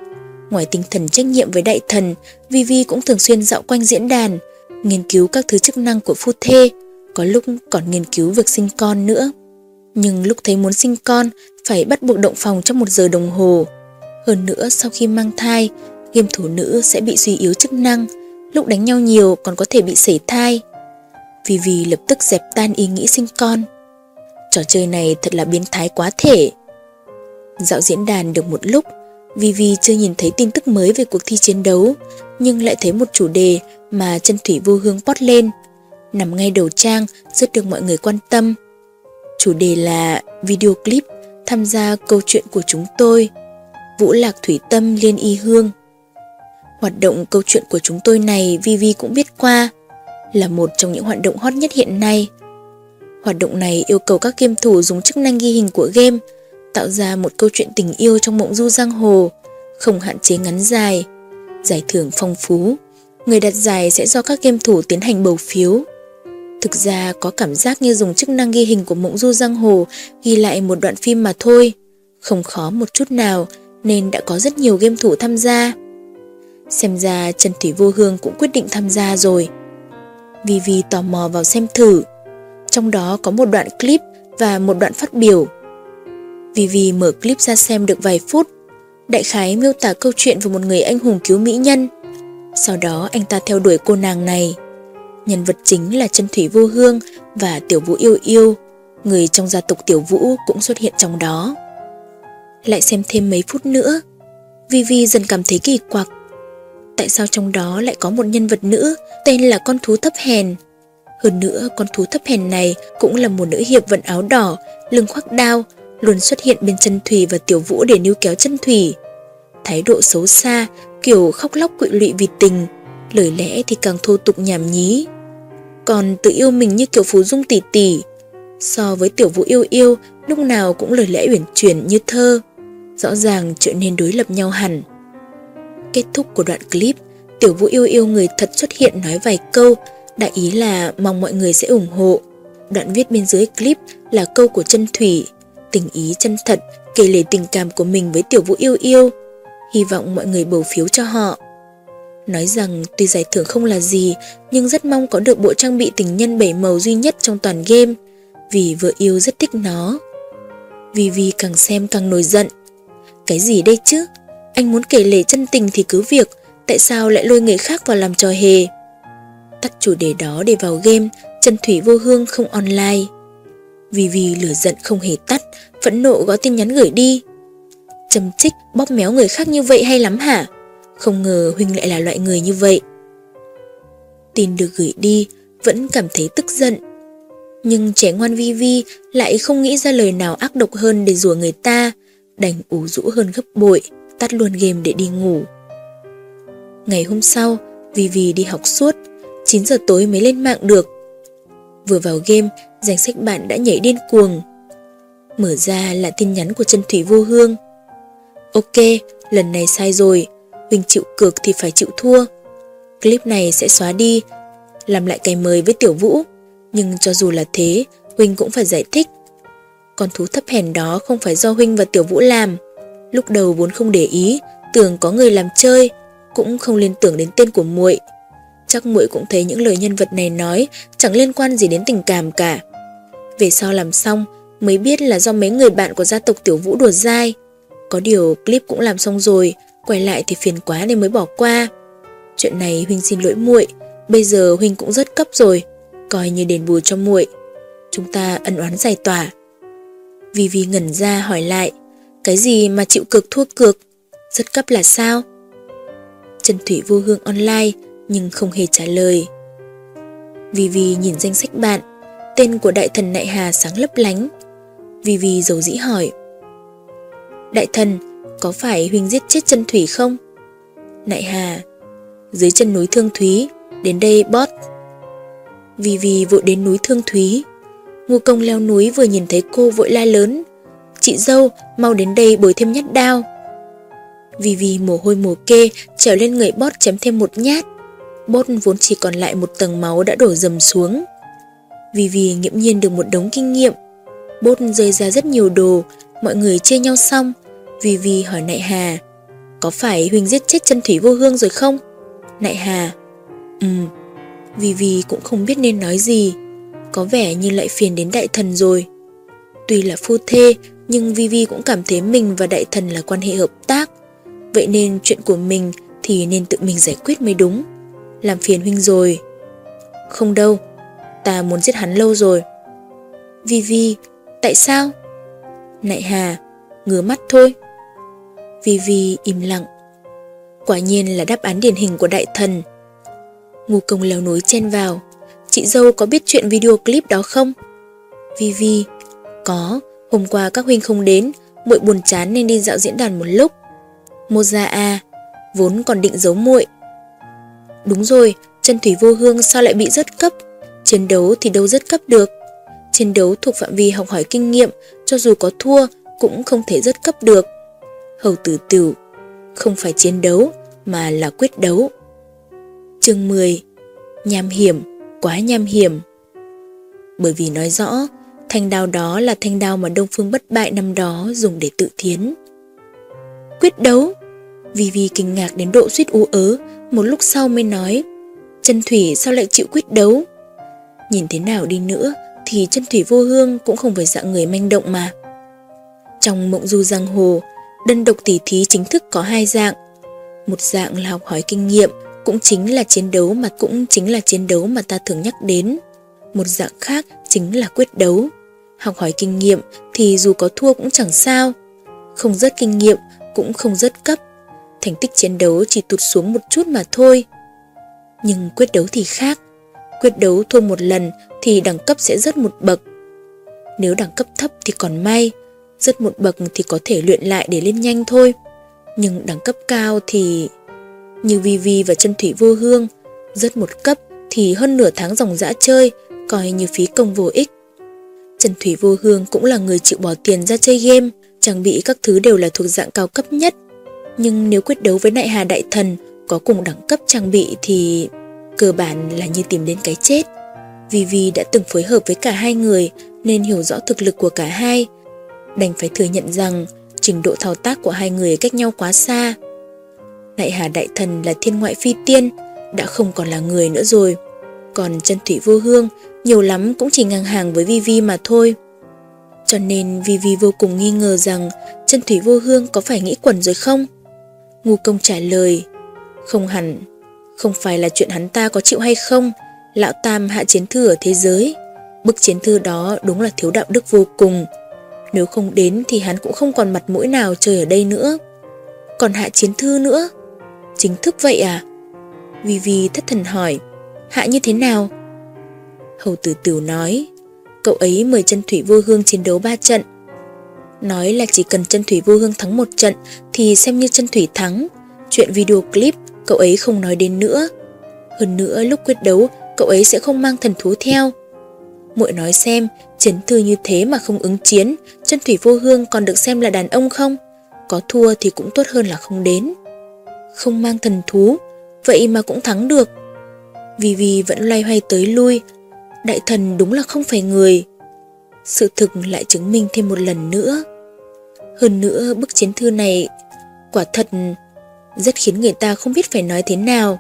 ngoài tinh thần trách nhiệm với đại thần, Vivi cũng thường xuyên dạo quanh diễn đàn, nghiên cứu các thứ chức năng của phu thê, có lúc còn nghiên cứu việc sinh con nữa. Nhưng lúc thấy muốn sinh con, phải bắt buộc động phòng trong một giờ đồng hồ. Hơn nữa sau khi mang thai, game thủ nữ sẽ bị suy yếu chức năng, lúc đánh nhau nhiều còn có thể bị sảy thai. Vivi lập tức dẹp tan ý nghĩ sinh con. Trò chơi này thật là biến thái quá thể. Dạo diễn đàn được một lúc, Vivi chưa nhìn thấy tin tức mới về cuộc thi chiến đấu, nhưng lại thấy một chủ đề mà chân thủy vô hương post lên, nằm ngay đầu trang rất được mọi người quan tâm. Chủ đề là video clip tham gia câu chuyện của chúng tôi, Vũ Lạc Thủy Tâm Liên Y Hương. Hoạt động câu chuyện của chúng tôi này Vivi cũng biết qua, là một trong những hoạt động hot nhất hiện nay. Hoạt động này yêu cầu các game thủ dùng chức năng ghi hình của game tạo ra một câu chuyện tình yêu trong mộng du giang hồ, không hạn chế ngắn dài, giải thưởng phong phú. Người đặt giải sẽ do các game thủ tiến hành bầu phiếu. Thực ra có cảm giác như dùng chức năng ghi hình của mộng du giang hồ ghi lại một đoạn phim mà thôi. Không khó một chút nào nên đã có rất nhiều game thủ tham gia. Xem ra Trần Thủy Vô Hương cũng quyết định tham gia rồi. Vì tò mò vào xem thử. Trong đó có một đoạn clip và một đoạn phát biểu. Vì vì mở clip ra xem được vài phút, đại khái miêu tả câu chuyện về một người anh hùng cứu mỹ nhân. Sau đó anh ta theo đuổi cô nàng này. Nhân vật chính là chân thủy vô hương và tiểu vũ yêu yêu, người trong gia tộc Tiểu Vũ cũng xuất hiện trong đó. Lại xem thêm mấy phút nữa, Vivi dần cảm thấy kỳ quặc. Tại sao trong đó lại có một nhân vật nữ tên là con thú thấp hèn? Hơn nữa, con thú thấp hèn này cũng là một nữ hiệp vận áo đỏ, lưng khoác đao, luôn xuất hiện bên chân Thủy và Tiểu Vũ để níu kéo chân Thủy. Thái độ xấu xa, kiểu khóc lóc quỵ lụy vì tình, lời lẽ thì càng thô tục nhảm nhí. Còn tự yêu mình như kiểu Phú Dung tỷ tỷ, so với Tiểu Vũ yêu yêu, lúc nào cũng lời lẽ uyển chuyển như thơ, rõ ràng trở nên đối lập nhau hẳn. Kết thúc của đoạn clip, Tiểu Vũ yêu yêu người thật xuất hiện nói vài câu, đại ý là mong mọi người sẽ ủng hộ. Đoạn viết bên dưới clip là câu của chân Thủy, tình ý chân thật, kể lể tình cảm của mình với Tiểu Vũ yêu yêu. Hy vọng mọi người bầu phiếu cho họ. Nói rằng tuy giải thưởng không là gì, nhưng rất mong có được bộ trang bị tình nhân bảy màu duy nhất trong toàn game, vì vợ yêu rất thích nó. Vì vì càng xem càng nổi giận. Cái gì đây chứ? Anh muốn kể lể chân tình thì cứ việc, tại sao lại lôi người khác vào làm trò hề? Tắt chủ đề đó để vào game, chân thủy vô hương không online. Vì vì lửa giận không hề tắt, phẫn nộ gõ tin nhắn gửi đi. Châm chích bóp méo người khác như vậy hay lắm hả? Không ngờ Huynh lại là loại người như vậy. Tin được gửi đi, vẫn cảm thấy tức giận. Nhưng trẻ ngoan Vi Vi lại không nghĩ ra lời nào ác độc hơn để rủa người ta, đành ủ rũ hơn gấp bội, tắt luôn game để đi ngủ. Ngày hôm sau, Vivi đi học suốt, 9 giờ tối mới lên mạng được. Vừa vào game, danh sách bạn đã nhảy điên cuồng. Mở ra là tin nhắn của Trần thủy vô hương. Ok, lần này sai rồi, Huỳnh chịu cược thì phải chịu thua. Clip này sẽ xóa đi, làm lại cái mời với Tiểu Vũ. Nhưng cho dù là thế, Huynh cũng phải giải thích. Con thú thấp hèn đó không phải do Huynh và Tiểu Vũ làm. Lúc đầu vốn không để ý, tưởng có người làm chơi, cũng không liên tưởng đến tên của muội. Chắc muội cũng thấy những lời nhân vật này nói chẳng liên quan gì đến tình cảm cả. Về sau làm xong, mới biết là do mấy người bạn của gia tộc Tiểu Vũ đùa dai. Có điều clip cũng làm xong rồi, quay lại thì phiền quá nên mới bỏ qua. Chuyện này Huynh xin lỗi muội, bây giờ Huynh cũng rất cấp rồi, coi như đền bù cho muội. Chúng ta ân oán giải tỏa. Vì vì ngẩn ra hỏi lại, cái gì mà chịu cực thua cược, rất cấp là sao? Trần Thủy vô hương online nhưng không hề trả lời. Vivi nhìn danh sách bạn, tên của đại thần Nại Hà sáng lấp lánh. Vivi dầu dĩ hỏi. Đại thần, có phải Huynh giết chết chân Thủy không? Nại Hà, dưới chân núi Thương Thúy, đến đây bót. Vivi vội đến núi Thương Thúy, Ngô công leo núi vừa nhìn thấy cô vội la lớn. Chị dâu, mau đến đây bồi thêm nhát đao. Vivi mồ hôi mồ kê trèo lên người bót chém thêm một nhát. Bốt vốn chỉ còn lại một tầng máu đã đổ dầm xuống. Vì vì nghiễm nhiên được một đống kinh nghiệm. Bốt rơi ra rất nhiều đồ, mọi người chia nhau xong. Vì vì hỏi Nại Hà, có phải Huỳnh giết chết chân thủy vô hương rồi không? Nại Hà, ừm, vì vì cũng không biết nên nói gì, có vẻ như lại phiền đến đại thần rồi. Tuy là phu thê, nhưng Vivi cũng cảm thấy mình và đại thần là quan hệ hợp tác. Vậy nên chuyện của mình thì nên tự mình giải quyết mới đúng. Làm phiền huynh rồi. Không đâu, ta muốn giết hắn lâu rồi. vi vi, tại sao? Nại Hà, ngứa mắt thôi. vi vi im lặng. Quả nhiên là đáp án điển hình của đại thần. Ngu công leo núi chen vào. Chị dâu có biết chuyện video clip đó không? vi vi, có, hôm qua các huynh không đến, muội buồn chán nên đi dạo diễn đàn một lúc. Moza A, vốn còn định giấu muội. Đúng rồi, chân thủy vô hương sao lại bị rớt cấp? Chiến đấu thì đâu rớt cấp được. Chiến đấu thuộc phạm vi học hỏi kinh nghiệm, cho dù có thua cũng không thể rớt cấp được. Hầu tử tử, không phải chiến đấu mà là quyết đấu. Chương 10 Nham hiểm, quá nham hiểm Bởi vì nói rõ, thanh đao đó là thanh đao mà Đông Phương bất bại năm đó dùng để tự thiến. Quyết đấu vì vì kinh ngạc đến độ suýt ú ớ, một lúc sau mới nói Chân Thủy sao lại chịu quyết đấu? Nhìn thế nào đi nữa thì chân Thủy vô hương cũng không phải dạng người manh động mà. Trong mộng du giang hồ, đơn độc tỉ thí chính thức có hai dạng. Một dạng là học hỏi kinh nghiệm, cũng chính là chiến đấu mà cũng chính là chiến đấu mà ta thường nhắc đến. Một dạng khác chính là quyết đấu. Học hỏi kinh nghiệm thì dù có thua cũng chẳng sao. Không rất kinh nghiệm cũng không rất cấp. Thành tích chiến đấu chỉ tụt xuống một chút mà thôi. Nhưng quyết đấu thì khác. Quyết đấu thua một lần thì đẳng cấp sẽ rớt một bậc. Nếu đẳng cấp thấp thì còn may, rớt một bậc thì có thể luyện lại để lên nhanh thôi. Nhưng đẳng cấp cao thì... Như Vi Vi và chân thủy vô hương, rớt một cấp thì hơn nửa tháng dòng dã chơi, coi như phí công vô ích. Trần Thủy Vô Hương cũng là người chịu bỏ tiền ra chơi game, trang bị các thứ đều là thuộc dạng cao cấp nhất. Nhưng nếu quyết đấu với Đại Hà Đại Thần có cùng đẳng cấp trang bị thì cơ bản là như tìm đến cái chết. Vivi đã từng phối hợp với cả hai người nên hiểu rõ thực lực của cả hai. Đành phải thừa nhận rằng trình độ thao tác của hai người cách nhau quá xa. Đại Hà Đại Thần là thiên ngoại phi tiên, đã không còn là người nữa rồi. Còn chân thủy vô hương nhiều lắm cũng chỉ ngang hàng với Vivi mà thôi. Cho nên Vivi vô cùng nghi ngờ rằng chân thủy vô hương có phải nghĩ quẩn rồi không? Ngu công trả lời, không hẳn, không phải là chuyện hắn ta có chịu hay không, lão tam hạ chiến thư ở thế giới. Bức chiến thư đó đúng là thiếu đạo đức vô cùng. Nếu không đến thì hắn cũng không còn mặt mũi nào chơi ở đây nữa. Còn hạ chiến thư nữa? Chính thức vậy à? Vivi thất thần hỏi, hạ như thế nào? Hầu tử tử nói, cậu ấy mời chân thủy vô hương chiến đấu ba trận. Nói là chỉ cần chân thủy vô hương thắng một trận thì xem như chân thủy thắng. Chuyện video clip cậu ấy không nói đến nữa. Hơn nữa lúc quyết đấu cậu ấy sẽ không mang thần thú theo. Muội nói xem, chiến thư như thế mà không ứng chiến, chân thủy vô hương còn được xem là đàn ông không? Có thua thì cũng tốt hơn là không đến. Không mang thần thú, vậy mà cũng thắng được. Vì vì vẫn loay hoay tới lui, đại thần đúng là không phải người. Sự thực lại chứng minh thêm một lần nữa. Hơn nữa bức chiến thư này quả thật rất khiến người ta không biết phải nói thế nào.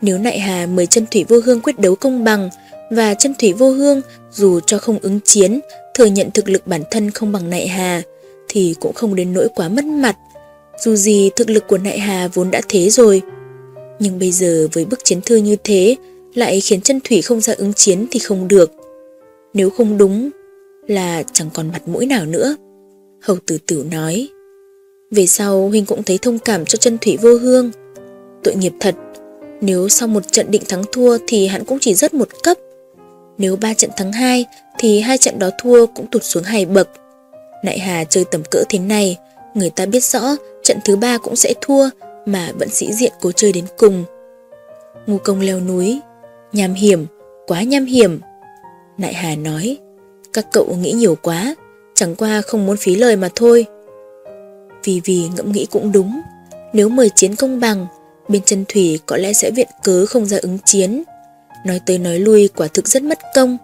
Nếu Nại Hà mời chân thủy vô hương quyết đấu công bằng và chân thủy vô hương dù cho không ứng chiến, thừa nhận thực lực bản thân không bằng Nại Hà, thì cũng không đến nỗi quá mất mặt. Dù gì thực lực của Nại Hà vốn đã thế rồi. Nhưng bây giờ với bức chiến thư như thế, lại khiến chân thủy không ra ứng chiến thì không được. Nếu không đúng là chẳng còn mặt mũi nào nữa. Hầu tử tử nói. Về sau Huynh cũng thấy thông cảm cho chân thủy vô hương. Tội nghiệp thật, nếu sau một trận định thắng thua thì hắn cũng chỉ rớt một cấp. Nếu ba trận thắng hai thì hai trận đó thua cũng tụt xuống hai bậc. Nại Hà chơi tầm cỡ thế này, người ta biết rõ trận thứ ba cũng sẽ thua mà vẫn sĩ diện cố chơi đến cùng. Ngu công leo núi, nham hiểm, quá nham hiểm. Nại Hà nói, các cậu nghĩ nhiều quá, chẳng qua không muốn phí lời mà thôi. Vì vì ngẫm nghĩ cũng đúng, nếu mời chiến công bằng, bên chân thủy có lẽ sẽ viện cớ không ra ứng chiến. Nói tới nói lui quả thực rất mất công.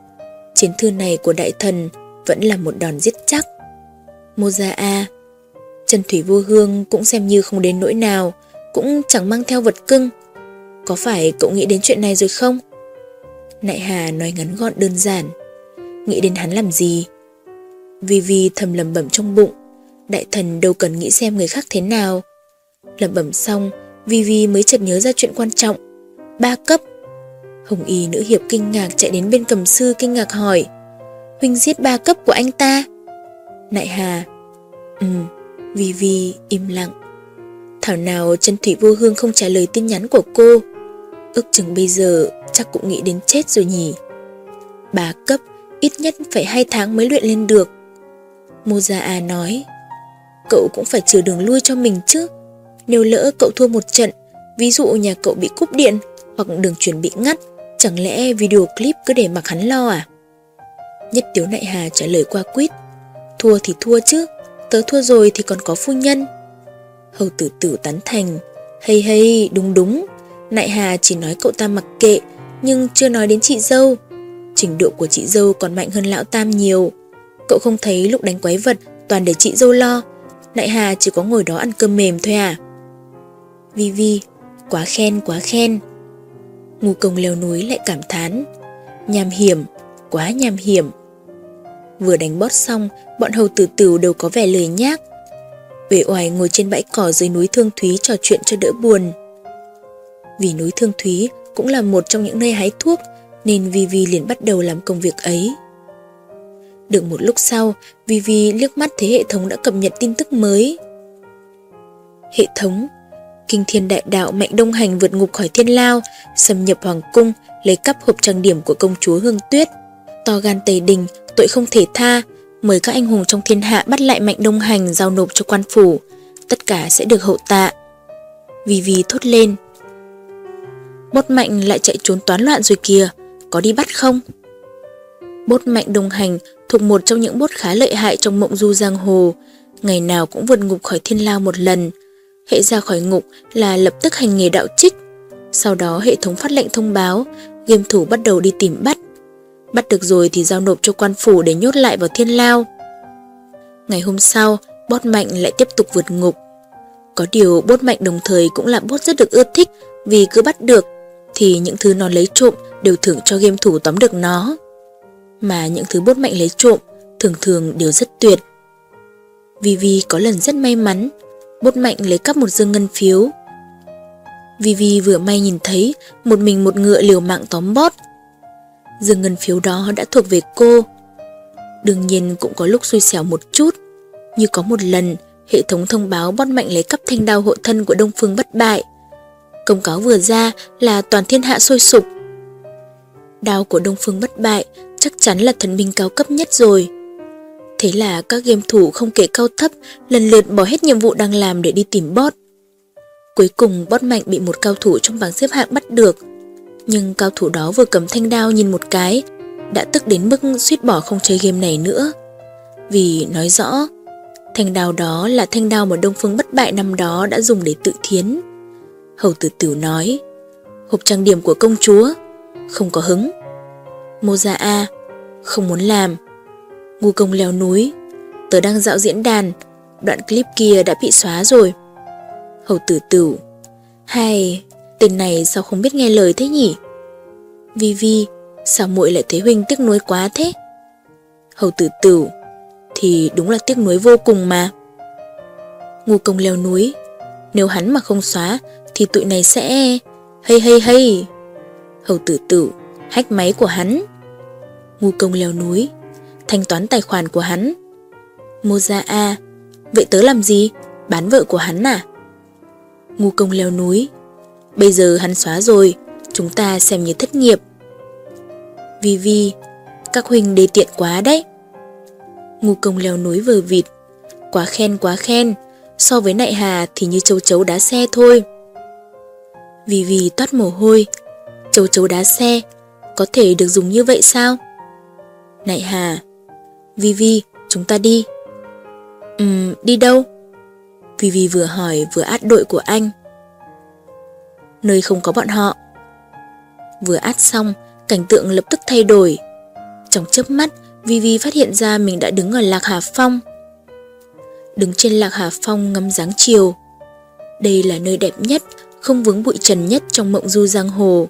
Chiến thư này của đại thần vẫn là một đòn giết chắc. Mô Gia A Trần Thủy Vô Hương cũng xem như không đến nỗi nào, cũng chẳng mang theo vật cưng. Có phải cậu nghĩ đến chuyện này rồi không? Nại Hà nói ngắn gọn đơn giản. Nghĩ đến hắn làm gì? Vì vì thầm lầm bẩm trong bụng, đại thần đâu cần nghĩ xem người khác thế nào. Lầm bẩm xong, vì vì mới chợt nhớ ra chuyện quan trọng. Ba cấp. Hồng Y nữ hiệp kinh ngạc chạy đến bên cầm sư kinh ngạc hỏi. Huynh giết ba cấp của anh ta. Nại Hà. Ừ, vì vì im lặng. Thảo nào chân thủy vô hương không trả lời tin nhắn của cô. Ước chừng bây giờ chắc cũng nghĩ đến chết rồi nhỉ. Ba cấp ít nhất phải hai tháng mới luyện lên được. Moza nói. Cậu cũng phải chừa đường lui cho mình chứ. Nếu lỡ cậu thua một trận, ví dụ nhà cậu bị cúp điện hoặc đường truyền bị ngắt, chẳng lẽ video clip cứ để mặc hắn lo à? Nhất Tiếu Nại Hà trả lời qua quýt. Thua thì thua chứ, tớ thua rồi thì còn có phu nhân. Hầu tử tử tán thành. Hay hay, đúng đúng. Nại Hà chỉ nói cậu ta mặc kệ, nhưng chưa nói đến chị dâu. Trình độ của chị dâu còn mạnh hơn lão tam nhiều. Cậu không thấy lúc đánh quái vật toàn để chị dâu lo. đại Hà chỉ có ngồi đó ăn cơm mềm thôi à? Vi Vi, quá khen quá khen. Ngu công leo núi lại cảm thán. Nham hiểm, quá nham hiểm. Vừa đánh bót xong, bọn hầu tử tử đều có vẻ lười nhác. Uể oải ngồi trên bãi cỏ dưới núi Thương Thúy trò chuyện cho đỡ buồn. Vì núi Thương Thúy cũng là một trong những nơi hái thuốc, nên Vivi liền bắt đầu làm công việc ấy. Được một lúc sau, Vivi liếc mắt thấy hệ thống đã cập nhật tin tức mới. Hệ thống Kinh thiên đại đạo mạnh đông hành vượt ngục khỏi thiên lao, xâm nhập hoàng cung, lấy cắp hộp trang điểm của công chúa Hương Tuyết. To gan tề đình, tội không thể tha, mời các anh hùng trong thiên hạ bắt lại mạnh đông hành giao nộp cho quan phủ. Tất cả sẽ được hậu tạ. Vivi thốt lên. Bốt mạnh lại chạy trốn toán loạn rồi kìa, có đi bắt không? Bốt mạnh đồng hành thuộc một trong những bốt khá lợi hại trong mộng du giang hồ, ngày nào cũng vượt ngục khỏi thiên lao một lần. Hệ ra khỏi ngục là lập tức hành nghề đạo trích. Sau đó hệ thống phát lệnh thông báo, game thủ bắt đầu đi tìm bắt. Bắt được rồi thì giao nộp cho quan phủ để nhốt lại vào thiên lao. Ngày hôm sau, bốt mạnh lại tiếp tục vượt ngục. Có điều bốt mạnh đồng thời cũng là bốt rất được ưa thích vì cứ bắt được thì những thứ nó lấy trộm đều thưởng cho game thủ tóm được nó. Mà những thứ bốt mạnh lấy trộm thường thường đều rất tuyệt. Vivi có lần rất may mắn, bốt mạnh lấy cắp một dương ngân phiếu. Vivi vừa may nhìn thấy một mình một ngựa liều mạng tóm bót. Dương ngân phiếu đó đã thuộc về cô. Đương nhiên cũng có lúc xui xẻo một chút, như có một lần hệ thống thông báo bót mạnh lấy cắp thanh đao hộ thân của Đông Phương bất bại. Công cáo vừa ra là toàn thiên hạ sôi sục. Đao của Đông Phương bất bại chắc chắn là thần binh cao cấp nhất rồi. Thế là các game thủ không kể cao thấp lần lượt bỏ hết nhiệm vụ đang làm để đi tìm bot. Cuối cùng bot mạnh bị một cao thủ trong bảng xếp hạng bắt được. Nhưng cao thủ đó vừa cầm thanh đao nhìn một cái, đã tức đến mức suýt bỏ không chơi game này nữa. Vì nói rõ, thanh đao đó là thanh đao mà Đông Phương bất bại năm đó đã dùng để tự thiến. Hầu tử tử nói, hộp trang điểm của công chúa, không có hứng. Mô Gia A, không muốn làm. Ngu công leo núi, tớ đang dạo diễn đàn, đoạn clip kia đã bị xóa rồi. Hầu tử tử, hay, tên này sao không biết nghe lời thế nhỉ? Vi Vi, sao muội lại thấy Huynh tiếc nuối quá thế? Hầu tử tử, thì đúng là tiếc nuối vô cùng mà. Ngu công leo núi, nếu hắn mà không xóa thì tụi này sẽ... Hay hay hay! Hầu tử tử, hách máy của hắn. Ngu công leo núi, thanh toán tài khoản của hắn. Mô gia A, vậy tớ làm gì? Bán vợ của hắn à? Ngu công leo núi, bây giờ hắn xóa rồi, chúng ta xem như thất nghiệp. Vi Vi, các huynh đề tiện quá đấy. Ngu công leo núi vờ vịt, quá khen quá khen, so với nại hà thì như châu chấu đá xe thôi. vì vì toát mồ hôi, châu chấu đá xe, có thể được dùng như vậy sao? Nại hà, vivi chúng ta đi. Ừm, đi đâu? vivi vừa hỏi vừa át đội của anh. Nơi không có bọn họ. Vừa át xong, cảnh tượng lập tức thay đổi. Trong chớp mắt, Vivi phát hiện ra mình đã đứng ở Lạc Hà Phong. Đứng trên Lạc Hà Phong ngắm dáng chiều. Đây là nơi đẹp nhất, không vướng bụi trần nhất trong mộng du giang hồ.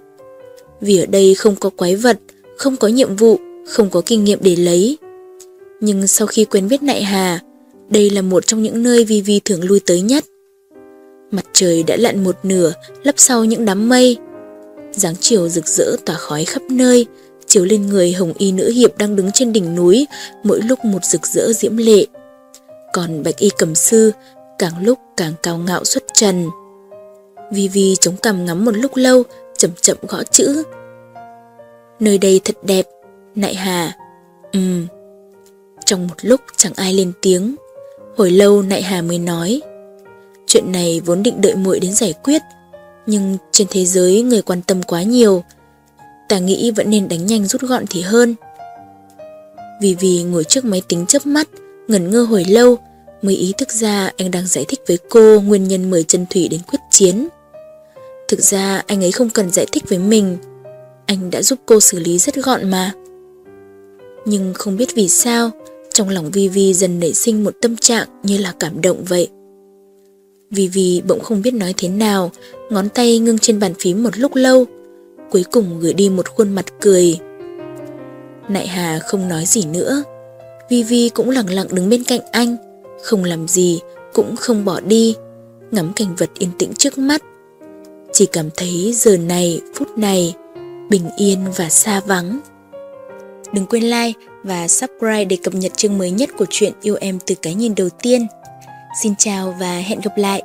Vì ở đây không có quái vật, không có nhiệm vụ, không có kinh nghiệm để lấy. Nhưng sau khi quen biết Nại Hà, đây là một trong những nơi Vivi thường lui tới nhất. Mặt trời đã lặn một nửa, lấp sau những đám mây. Giáng chiều rực rỡ tỏa khói khắp nơi, chiếu lên người hồng y nữ hiệp đang đứng trên đỉnh núi, mỗi lúc một rực rỡ diễm lệ. Còn bạch y cầm sư, càng lúc càng cao ngạo xuất trần. Vi Vi chống cằm ngắm một lúc lâu, chậm chậm gõ chữ. Nơi đây thật đẹp, nại hà. Ừm. Trong một lúc chẳng ai lên tiếng. Hồi lâu nại hà mới nói. Chuyện này vốn định đợi muội đến giải quyết, nhưng trên thế giới người quan tâm quá nhiều, ta nghĩ vẫn nên đánh nhanh rút gọn thì hơn. Vì vì ngồi trước máy tính chớp mắt, ngẩn ngơ hồi lâu, mới ý thức ra anh đang giải thích với cô nguyên nhân mời chân thủy đến quyết chiến. Thực ra anh ấy không cần giải thích với mình, anh đã giúp cô xử lý rất gọn mà. Nhưng không biết vì sao, trong lòng Vivi dần nảy sinh một tâm trạng như là cảm động vậy. Vivi bỗng không biết nói thế nào, ngón tay ngưng trên bàn phím một lúc lâu, cuối cùng gửi đi một khuôn mặt cười. Nại Hà không nói gì nữa, Vivi cũng lặng lặng đứng bên cạnh anh, không làm gì, cũng không bỏ đi, ngắm cảnh vật yên tĩnh trước mắt. Chỉ cảm thấy giờ này, phút này, bình yên và xa vắng. Đừng quên like và subscribe để cập nhật chương mới nhất của chuyện Yêu Em từ cái nhìn đầu tiên. Xin chào và hẹn gặp lại!